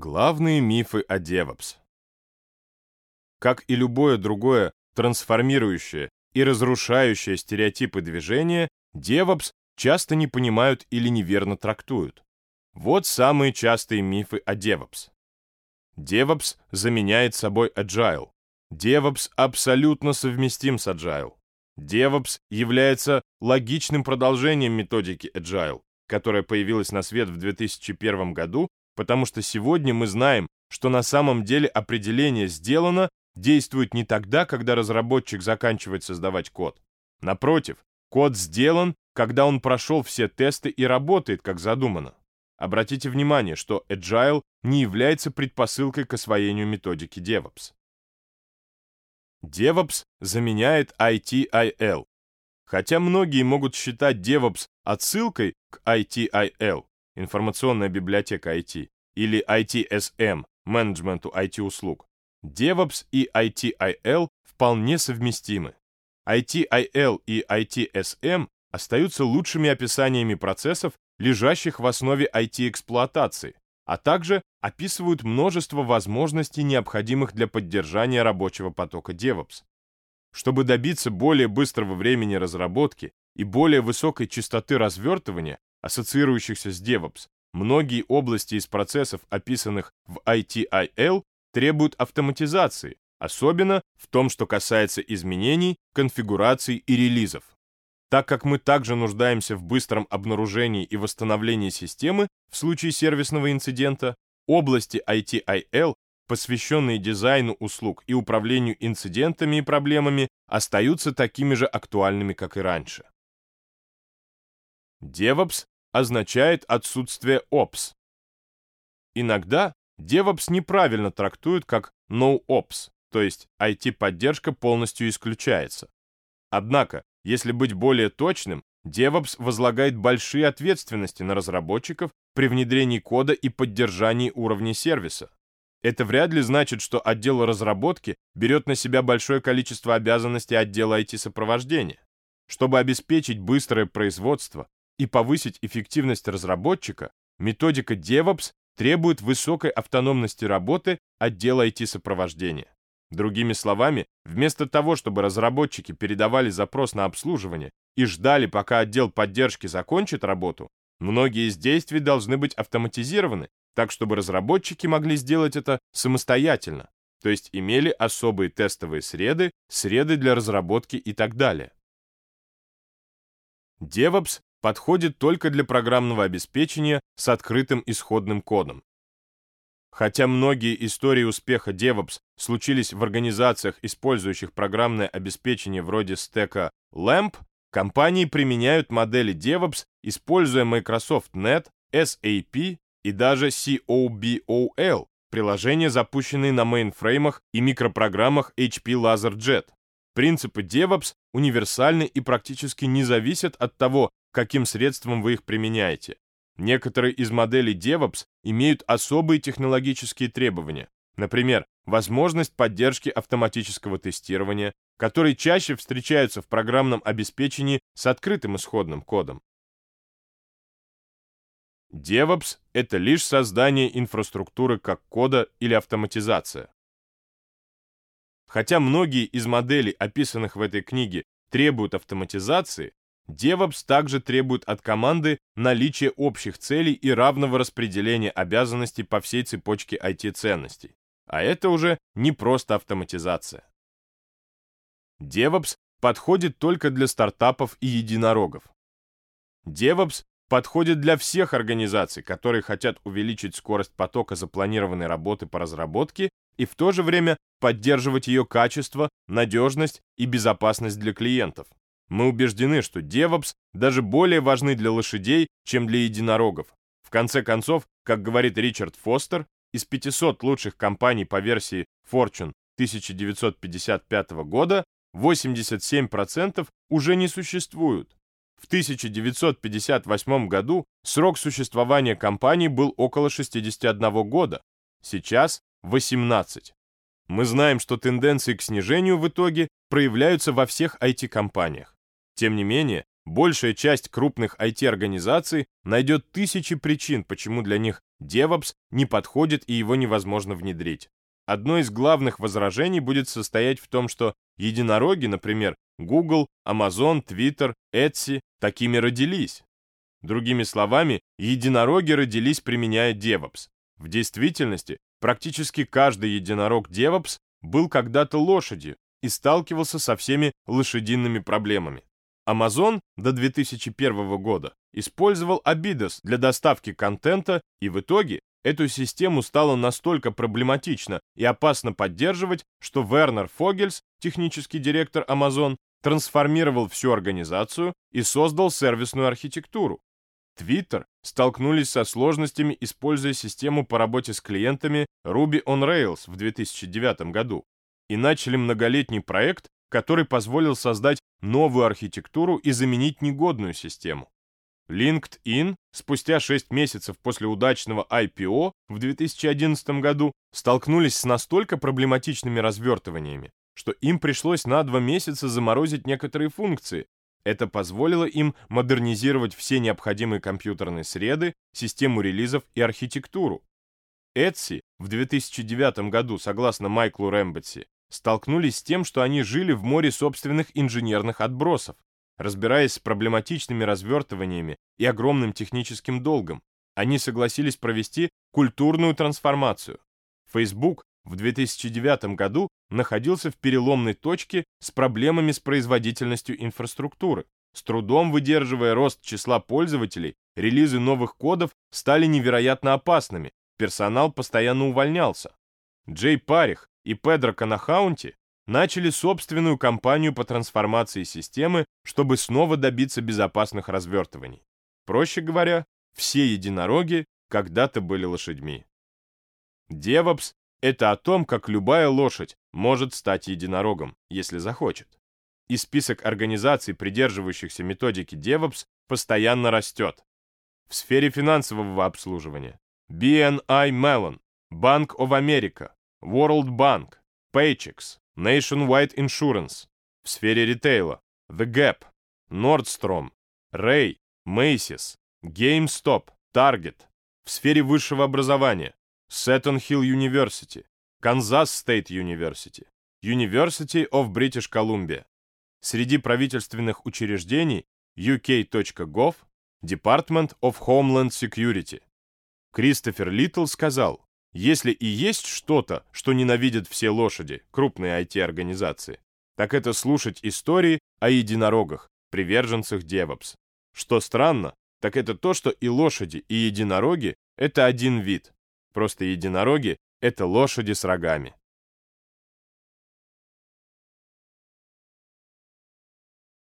Главные мифы о DevOps. Как и любое другое трансформирующее и разрушающее стереотипы движения, DevOps часто не понимают или неверно трактуют. Вот самые частые мифы о DevOps. DevOps заменяет собой Agile. DevOps абсолютно совместим с Agile. DevOps является логичным продолжением методики Agile, которая появилась на свет в 2001 году потому что сегодня мы знаем, что на самом деле определение «сделано» действует не тогда, когда разработчик заканчивает создавать код. Напротив, код сделан, когда он прошел все тесты и работает, как задумано. Обратите внимание, что Agile не является предпосылкой к освоению методики DevOps. DevOps заменяет ITIL. Хотя многие могут считать DevOps отсылкой к ITIL, информационная библиотека IT, или ITSM, менеджменту IT-услуг, DevOps и ITIL вполне совместимы. ITIL и ITSM остаются лучшими описаниями процессов, лежащих в основе IT-эксплуатации, а также описывают множество возможностей, необходимых для поддержания рабочего потока DevOps. Чтобы добиться более быстрого времени разработки и более высокой частоты развертывания, ассоциирующихся с DevOps, многие области из процессов, описанных в ITIL, требуют автоматизации, особенно в том, что касается изменений, конфигураций и релизов. Так как мы также нуждаемся в быстром обнаружении и восстановлении системы в случае сервисного инцидента, области ITIL, посвященные дизайну услуг и управлению инцидентами и проблемами, остаются такими же актуальными, как и раньше. DevOps означает отсутствие Ops. Иногда DevOps неправильно трактуют как No-Ops, то есть IT-поддержка полностью исключается. Однако, если быть более точным, DevOps возлагает большие ответственности на разработчиков при внедрении кода и поддержании уровня сервиса. Это вряд ли значит, что отдел разработки берет на себя большое количество обязанностей отдела IT-сопровождения. Чтобы обеспечить быстрое производство, и повысить эффективность разработчика, методика DevOps требует высокой автономности работы отдела IT-сопровождения. Другими словами, вместо того, чтобы разработчики передавали запрос на обслуживание и ждали, пока отдел поддержки закончит работу, многие из действий должны быть автоматизированы, так чтобы разработчики могли сделать это самостоятельно, то есть имели особые тестовые среды, среды для разработки и так далее. DevOps подходит только для программного обеспечения с открытым исходным кодом. Хотя многие истории успеха DevOps случились в организациях, использующих программное обеспечение вроде стека LAMP, компании применяют модели DevOps, используя Microsoft Net, SAP и даже COBOL, приложения, запущенные на мейнфреймах и микропрограммах HP LaserJet. Принципы DevOps универсальны и практически не зависят от того, каким средством вы их применяете. Некоторые из моделей DevOps имеют особые технологические требования, например, возможность поддержки автоматического тестирования, которые чаще встречаются в программном обеспечении с открытым исходным кодом. DevOps — это лишь создание инфраструктуры как кода или автоматизация. Хотя многие из моделей, описанных в этой книге, требуют автоматизации, DevOps также требует от команды наличия общих целей и равного распределения обязанностей по всей цепочке IT-ценностей. А это уже не просто автоматизация. DevOps подходит только для стартапов и единорогов. DevOps подходит для всех организаций, которые хотят увеличить скорость потока запланированной работы по разработке и в то же время поддерживать ее качество, надежность и безопасность для клиентов. Мы убеждены, что DevOps даже более важны для лошадей, чем для единорогов. В конце концов, как говорит Ричард Фостер, из 500 лучших компаний по версии Fortune 1955 года 87% уже не существуют. В 1958 году срок существования компании был около 61 года, сейчас 18. Мы знаем, что тенденции к снижению в итоге проявляются во всех IT-компаниях. Тем не менее, большая часть крупных IT-организаций найдет тысячи причин, почему для них DevOps не подходит и его невозможно внедрить. Одно из главных возражений будет состоять в том, что единороги, например, Google, Amazon, Twitter, Etsy, такими родились. Другими словами, единороги родились, применяя DevOps. В действительности, практически каждый единорог DevOps был когда-то лошадью и сталкивался со всеми лошадиными проблемами. Amazon до 2001 года использовал Abidos для доставки контента, и в итоге эту систему стало настолько проблематично и опасно поддерживать, что Вернер Фогельс, технический директор Amazon, трансформировал всю организацию и создал сервисную архитектуру. Twitter столкнулись со сложностями, используя систему по работе с клиентами Ruby on Rails в 2009 году и начали многолетний проект, который позволил создать новую архитектуру и заменить негодную систему. LinkedIn спустя 6 месяцев после удачного IPO в 2011 году столкнулись с настолько проблематичными развертываниями, что им пришлось на два месяца заморозить некоторые функции. Это позволило им модернизировать все необходимые компьютерные среды, систему релизов и архитектуру. Etsy в 2009 году, согласно Майклу Рэмбетси, столкнулись с тем, что они жили в море собственных инженерных отбросов, разбираясь с проблематичными развертываниями и огромным техническим долгом. Они согласились провести культурную трансформацию. Facebook в 2009 году находился в переломной точке с проблемами с производительностью инфраструктуры. С трудом выдерживая рост числа пользователей, релизы новых кодов стали невероятно опасными, персонал постоянно увольнялся. Джей Парих и Педро Канахаунти начали собственную кампанию по трансформации системы, чтобы снова добиться безопасных развертываний. Проще говоря, все единороги когда-то были лошадьми. DevOps — это о том, как любая лошадь может стать единорогом, если захочет. И список организаций, придерживающихся методики DevOps, постоянно растет. В сфере финансового обслуживания BNI Mellon, Bank of America, World Bank, Paychex, Nationwide Insurance. В сфере ритейла The Gap, Nordstrom, Ray, Macy's, GameStop, Target. В сфере высшего образования Seton Hill University, Kansas State University, University of British Columbia. Среди правительственных учреждений UK.gov, Department of Homeland Security. Кристофер Литтл сказал, если и есть что-то, что ненавидят все лошади, крупные IT-организации, так это слушать истории о единорогах, приверженцах DevOps. Что странно, так это то, что и лошади, и единороги — это один вид. Просто единороги — это лошади с рогами.